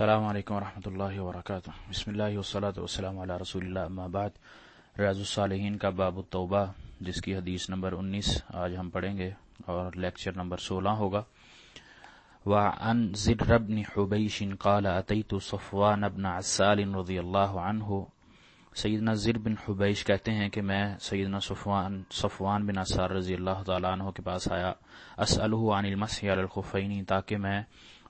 السلام علیکم ورحمۃ اللہ وبرکاتہ۔ بسم اللہ وسلۃ وسلم علیہ رسول اللہ، اما بعد۔ ریاض الصالحین کا باب التوبہ، جس کی حدیث نمبر انیس آج ہم پڑھیں گے اور لیکچر نمبر سولہ ہوگا۔ وعن زر بن حبیش قال اتیت صفوان بن عسال رضی اللہ عنہ سیدنا زر بن حبیش کہتے ہیں کہ میں سیدنا صفوان صفوان بن عسار رضی اللہ تعالیٰ عنہ کے پاس آیا۔ اسألہ عن المسح علی الخفین تاکہ میں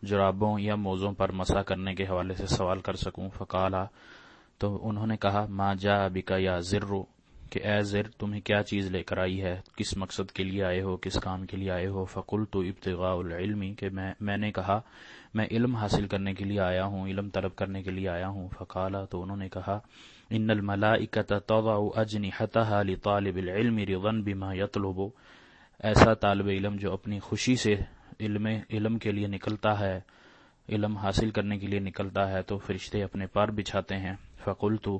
جرابوں یا موزوں پر مسا کرنے کے حوالے سے سوال کر سکوں۔ فقالا، تو انہوں نے کہا، ما جا بکا یا ذرو، کہ اے زر، تمہیں کیا چیز لے کر آئی ہے؟ کس مقصد کے لیے آئے ہو؟ کس کام کے لیے آئے ہو؟ فقل تو ابتغاء العلمی کہ میں میں نے کہا، میں علم حاصل کرنے کے لیے آیا ہوں، علم طلب کرنے کے لیے آیا ہوں۔ فقالا، تو انہوں نے کہا، ان الملائکت تضع اجنحتها لطالب العلم رضا بما يطلب ایسا طالب علم جو اپنی خوشی سے علم علم کے لیے نکلتا ہے، علم حاصل کرنے کے لیے نکلتا ہے تو فرشتے اپنے پر بچھاتے ہیں۔ فقل تو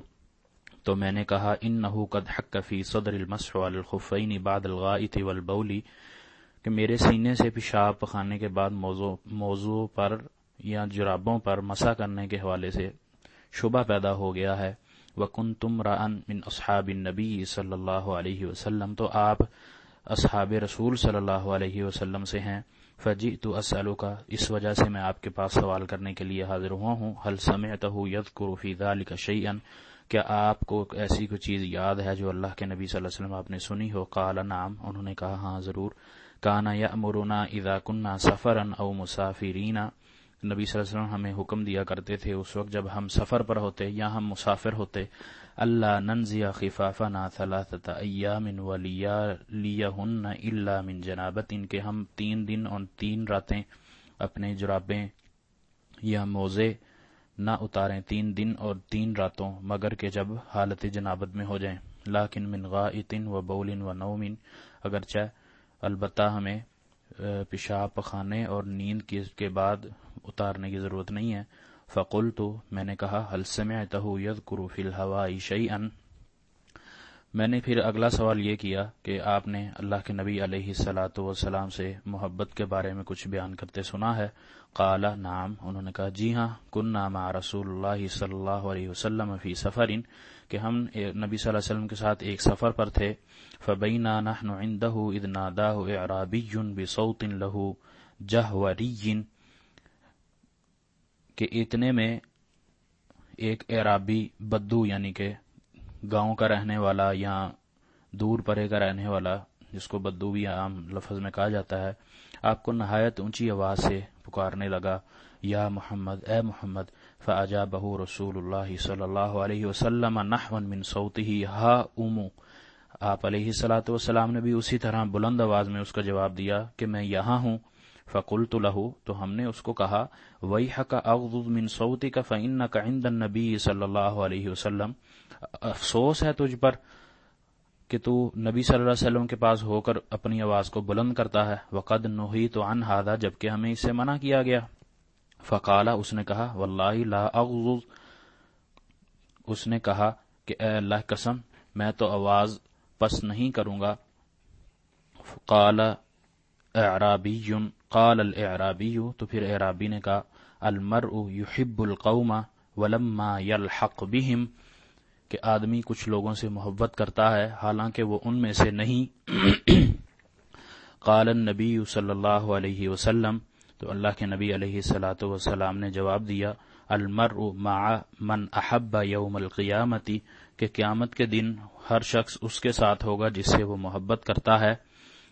تو میں نے کہا ان نہ قد حق فی صدر المسح الخفین بعد الغائط والبولی کہ میرے سینے سے پیشاب پخانے کے بعد موضوع موضوع پر یا جرابوں پر مسا کرنے کے حوالے سے شبہ پیدا ہو گیا ہے۔ وکن تم ران من اصحاب النبی صلی اللہ علیہ وسلم۔ تو آپ اصحاب رسول صلی اللہ علیہ وسلم سے ہیں۔ فجی تو اسلو کا اس وجہ سے میں آپ کے پاس سوال کرنے کے لیے حاضر ہوا ہوں۔ حل سمعتہ ید قروفی ذالک شیئن کیا آپ کو ایسی کوئی چیز یاد ہے جو اللہ کے نبی صلی اللہ علیہ وسلم آپ نے سنی ہو؟ قال نام انہوں نے کہا ہاں ضرور۔ کانا یا امرونا اذا کننا سفرن او مسافرینا نبی صلی اللہ علیہ وسلم ہمیں حکم دیا کرتے تھے اس وقت جب ہم سفر پر ہوتے یا ہم مسافر ہوتے۔ اللہ ننزیا خفافہ نا ثلاثت ایام ولیہن الا من جنابت ان کے ہم تین دن اور تین راتیں اپنے جرابیں یا موزے نہ اتاریں تین دن اور تین راتوں، مگر کہ جب حالت جنابت میں ہو جائیں۔ لیکن من غائطن و بولن و نومن اگرچہ البتہ ہمیں پیشاب، پخانے اور نیند کے بعد اتارنے کی ضرورت نہیں ہے فقل تو میں نے کہا حل سمعتہ یذکر فی الہوائی شیئن میں نے پھر اگلا سوال یہ کیا کہ آپ نے اللہ کے نبی علیہ سلاۃ وسلام سے محبت کے بارے میں کچھ بیان کرتے سنا ہے؟ قالا نام انہوں نے کہا جی ہاں کن نام رسول اللہ صلی اللہ علیہ وسلم فی سفر، کہ ہم نبی صلی اللہ علیہ وسلم کے ساتھ ایک سفر پر تھے فبینا نحن عنده اذ ناداه اعرابی بصوت له جهوري کہ اتنے میں ایک اعرابی بدو یعنی کہ گاؤں کا رہنے والا یا دور پرے کا رہنے والا جس کو بدو بھی عام لفظ میں کہا جاتا ہے، آپ کو نہایت اونچی آواز سے پکارنے لگا، یا محمد، اے محمد فاجا بہو رسول اللہ صلی اللہ علیہ وسلم نحون من صوته ہا امو آپ علیہ سلاۃ والسلام نے بھی اسی طرح بلند آواز میں اس کا جواب دیا کہ میں یہاں ہوں۔ فقل تو لہو تو ہم نے اس کو کہا وہی حق اغض من صوتی کا فعن کا عند نبی صلی اللہ علیہ وسلم، افسوس ہے تجھ پر کہ تو نبی صلی اللہ علیہ وسلم کے پاس ہو کر اپنی آواز کو بلند کرتا ہے، وقد نوہی تو ان ہادا جبکہ ہمیں اسے منع کیا گیا۔ فقالا اس نے کہا، واللہ لا اغض۔ اس نے کہا کہ، اے اللہ قسم، میں تو آواز پس نہیں کروں گا۔ قال اعرابی قال الاعرابی تو پھر اعرابی نے کہا، المرء يحب القوم ولما يلحق بهم، کہ آدمی کچھ لوگوں سے محبت کرتا ہے، حالانکہ وہ ان میں سے نہیں۔ قال النبی صلی اللہ علیہ وسلم، تو اللہ کے نبی علیہ صلاۃ وسلام نے جواب دیا، المرء مع من احب یوم القیامتی کہ قیامت کے دن ہر شخص اس کے ساتھ ہوگا جس سے وہ محبت کرتا ہے۔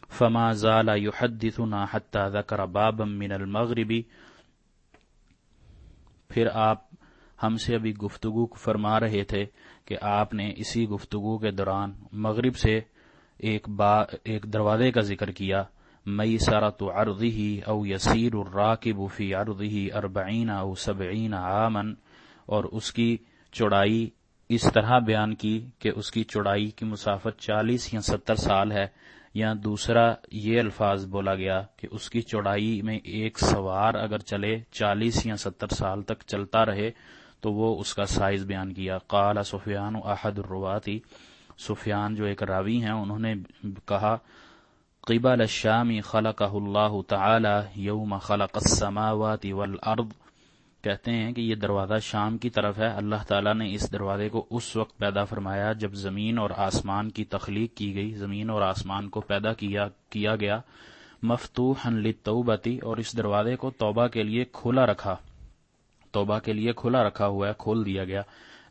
فما زال يحدثنا حتى ذكر بابا من المغربی پھر آپ ہم سے ابھی گفتگو فرما رہے تھے کہ آپ نے اسی گفتگو کے دوران مغرب سے ایک با، ایک دروازے کا ذکر کیا. مئی سارا تو اردی ہی او یسیر الراکب فی اردی اربعین او سبعین عامن اور اس کی چوڑائی اس طرح بیان کی کہ اس کی چوڑائی کی مسافت چالیس یا ستر سال ہے یا دوسرا یہ الفاظ بولا گیا کہ اس کی چوڑائی میں ایک سوار اگر چلے چالیس یا ستر سال تک چلتا رہے تو وہ اس کا سائز بیان کیا۔ قال سفیان و احد الرواتی۔ سفیان جو ایک راوی ہیں، انہوں نے کہا، قبل الشام خلق اللہ تعالی یوم خلق السماوات والارض کہتے ہیں کہ یہ دروازہ شام کی طرف ہے۔ اللہ تعالیٰ نے اس دروازے کو اس وقت پیدا فرمایا جب زمین اور آسمان کی تخلیق کی گئی۔ زمین اور آسمان کو پیدا کیا کیا گیا۔ مفتوح للتوبتی اور اس دروازے کو توبہ کے لیے کھلا رکھا۔ توبہ کے لیے کھلا رکھا ہوا ہے، کھول دیا گیا۔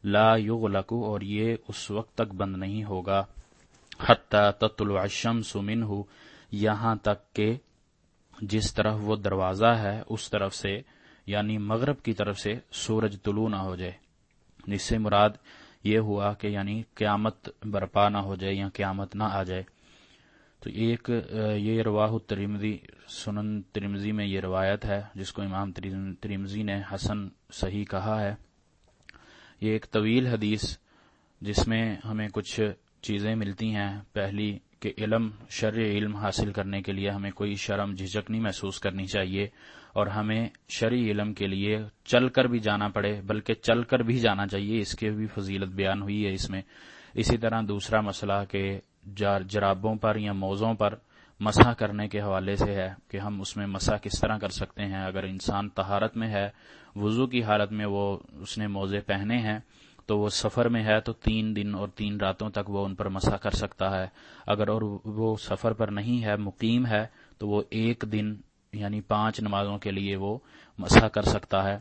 لا یغلقو اور یہ اس وقت تک بند نہیں ہوگا۔ حتی تطلع الشمس منہ، یہاں تک کہ جس طرف وہ دروازہ ہے، اس طرف سے یعنی مغرب کی طرف سے سورج طلوع نہ ہو جائے۔ جس سے مراد یہ ہوا کہ یعنی قیامت برپا نہ ہو جائے یا قیامت نہ آ جائے۔ تو ایک، یہ رواہ ترمزی سنن ترمزی میں یہ روایت ہے، جس کو امام ترمزی نے حسن صحیح کہا ہے۔ یہ ایک طویل حدیث، جس میں ہمیں کچھ چیزیں ملتی ہیں۔ پہلی کہ علم، شرع علم حاصل کرنے کے لیے ہمیں کوئی شرم جھجک نہیں محسوس کرنی چاہیے اور ہمیں شرعی علم کے لیے چل کر بھی جانا پڑے، بلکہ چل کر بھی جانا چاہیے، اس کی بھی فضیلت بیان ہوئی ہے اس میں۔ اسی طرح دوسرا مسئلہ کہ جرابوں پر یا موزوں پر مسح کرنے کے حوالے سے ہے کہ ہم اس میں مسح کس طرح کر سکتے ہیں۔ اگر انسان تہارت میں ہے، وضو کی حالت میں وہ اس نے موزے پہنے ہیں تو وہ سفر میں ہے تو تین دن اور تین راتوں تک وہ ان پر مسح کر سکتا ہے۔ اگر اور وہ سفر پر نہیں ہے، مقیم ہے، تو وہ ایک دن یعنی پانچ نمازوں کے لیے وہ مسح کر سکتا ہے۔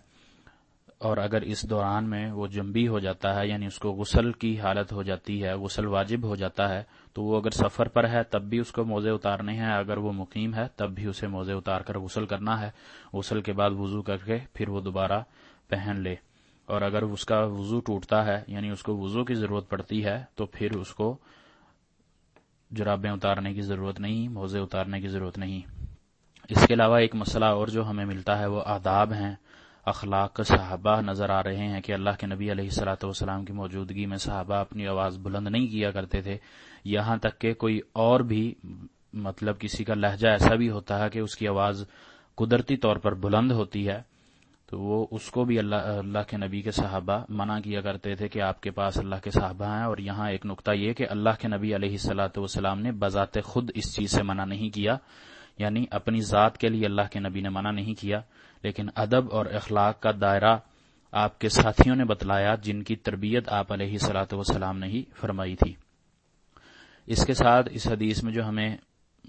اور اگر اس دوران میں وہ جنبی ہو جاتا ہے یعنی اس کو غسل کی حالت ہو جاتی ہے، غسل واجب ہو جاتا ہے، تو وہ اگر سفر پر ہے تب بھی اس کو موزے اتارنے ہیں۔ اگر وہ مقیم ہے تب بھی اسے موزے اتار کر غسل کرنا ہے۔ غسل کے بعد وضو کر کے پھر وہ دوبارہ پہن لے۔ اور اگر اس کا وضو ٹوٹتا ہے یعنی اس کو وضو کی ضرورت پڑتی ہے، تو پھر اس کو جرابیں اتارنے کی ضرورت نہیں، موزے اتارنے کی ضرورت نہیں۔ اس کے علاوہ ایک مسئلہ اور جو ہمیں ملتا ہے، وہ آداب ہیں۔ اخلاق صحابہ نظر آ رہے ہیں کہ اللہ کے نبی علیہ السلاۃ والسلام کی موجودگی میں صحابہ اپنی آواز بلند نہیں کیا کرتے تھے۔ یہاں تک کہ کوئی اور بھی مطلب کسی کا لہجہ ایسا بھی ہوتا ہے کہ اس کی آواز قدرتی طور پر بلند ہوتی ہے۔ تو وہ اس کو بھی اللہ اللہ کے نبی کے صحابہ منع کیا کرتے تھے کہ آپ کے پاس اللہ کے صحابہ ہیں اور یہاں ایک نقطہ یہ کہ اللہ کے نبی علیہ السلاۃ والسلام نے بذات خود اس چیز سے منع نہیں کیا یعنی اپنی ذات کے لیے اللہ کے نبی نے منع نہیں کیا، لیکن ادب اور اخلاق کا دائرہ آپ کے ساتھیوں نے بتلایا جن کی تربیت آپ علیہ سلاۃ وسلام نے ہی فرمائی تھی۔ اس کے ساتھ اس حدیث میں جو ہمیں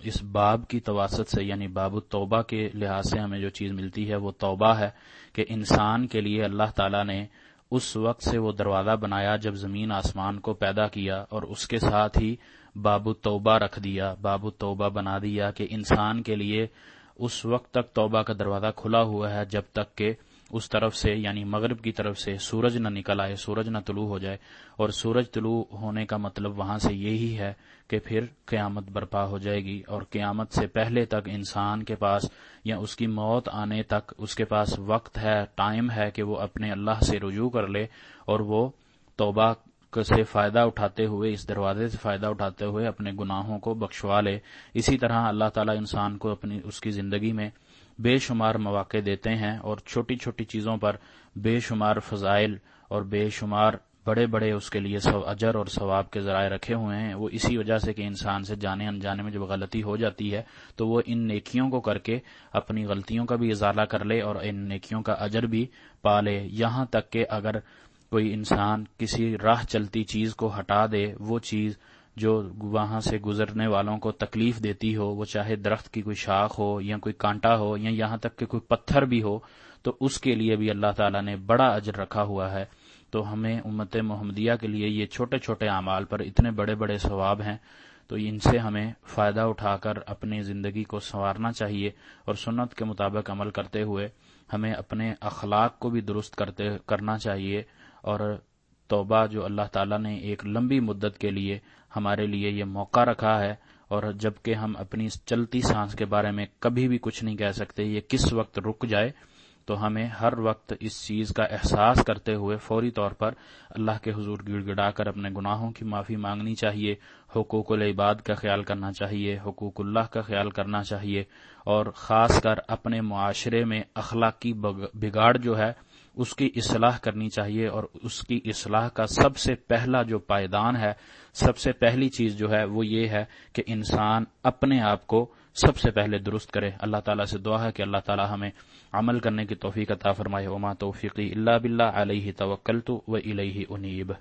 اس باب کی تواسط سے یعنی باب التوبہ کے لحاظ سے ہمیں جو چیز ملتی ہے وہ توبہ ہے کہ انسان کے لیے اللہ تعالی نے اس وقت سے وہ دروازہ بنایا جب زمین آسمان کو پیدا کیا اور اس کے ساتھ ہی باب توبہ رکھ دیا، باب توبہ بنا دیا کہ انسان کے لیے اس وقت تک توبہ کا دروازہ کھلا ہوا ہے جب تک کہ اس طرف سے یعنی مغرب کی طرف سے سورج نہ نکل آئے، سورج نہ طلوع ہو جائے۔ اور سورج طلوع ہونے کا مطلب وہاں سے یہی ہے کہ پھر قیامت برپا ہو جائے گی۔ اور قیامت سے پہلے تک انسان کے پاس یا اس کی موت آنے تک اس کے پاس وقت ہے، ٹائم ہے کہ وہ اپنے اللہ سے رجوع کر لے۔ اور وہ توبہ سے فائدہ اٹھاتے ہوئے، اس دروازے سے فائدہ اٹھاتے ہوئے اپنے گناہوں کو بخشوا لے۔ اسی طرح اللہ تعالیٰ انسان کو اپنی، اس کی زندگی میں بے شمار مواقع دیتے ہیں اور چھوٹی چھوٹی چیزوں پر بے شمار فضائل اور بے شمار بڑے بڑے اس کے لیے اجر اور ثواب کے ذرائع رکھے ہوئے ہیں۔ وہ اسی وجہ سے کہ انسان سے جانے انجانے میں جب غلطی ہو جاتی ہے تو وہ ان نیکیوں کو کر کے اپنی غلطیوں کا بھی ازالہ کر لے اور ان نیکیوں کا اجر بھی پا لے۔ یہاں تک کہ اگر کوئی انسان کسی راہ چلتی چیز کو ہٹا دے، وہ چیز جو وہاں سے گزرنے والوں کو تکلیف دیتی ہو، وہ چاہے درخت کی کوئی شاخ ہو یا کوئی کانٹا ہو یا یہاں تک کہ کوئی پتھر بھی ہو، تو اس کے لیے بھی اللہ تعالیٰ نے بڑا اجر رکھا ہوا ہے۔ تو ہمیں امت محمدیہ کے لیے یہ چھوٹے چھوٹے اعمال پر اتنے بڑے بڑے ثواب ہیں، تو ان سے ہمیں فائدہ اٹھا کر اپنی زندگی کو سنوارنا چاہیے اور سنت کے مطابق عمل کرتے ہوئے ہمیں اپنے اخلاق کو بھی درست کرتے، کرنا چاہیے۔ اور توبہ جو اللہ تعالیٰ نے ایک لمبی مدت کے لیے ہمارے لیے یہ موقع رکھا ہے اور جبکہ ہم اپنی چلتی سانس کے بارے میں کبھی بھی کچھ نہیں کہہ سکتے یہ کس وقت رک جائے، تو ہمیں ہر وقت اس چیز کا احساس کرتے ہوئے فوری طور پر اللہ کے حضور گڑ گڑا کر اپنے گناہوں کی معافی مانگنی چاہیے، حقوق العباد کا خیال کرنا چاہیے، حقوق اللہ کا خیال کرنا چاہیے اور خاص کر اپنے معاشرے میں اخلاقی بگاڑ جو ہے اس کی اصلاح کرنی چاہیے اور اس کی اصلاح کا سب سے پہلا جو پائیدان ہے، سب سے پہلی چیز جو ہے وہ یہ ہے کہ انسان اپنے آپ کو سب سے پہلے درست کرے۔ اللہ تعالیٰ سے دعا ہے کہ اللہ تعالیٰ ہمیں عمل کرنے کی توفیق عطا فرمائے۔ وما توفیقی اللہ بلّہ علیہ توکل تو و انیب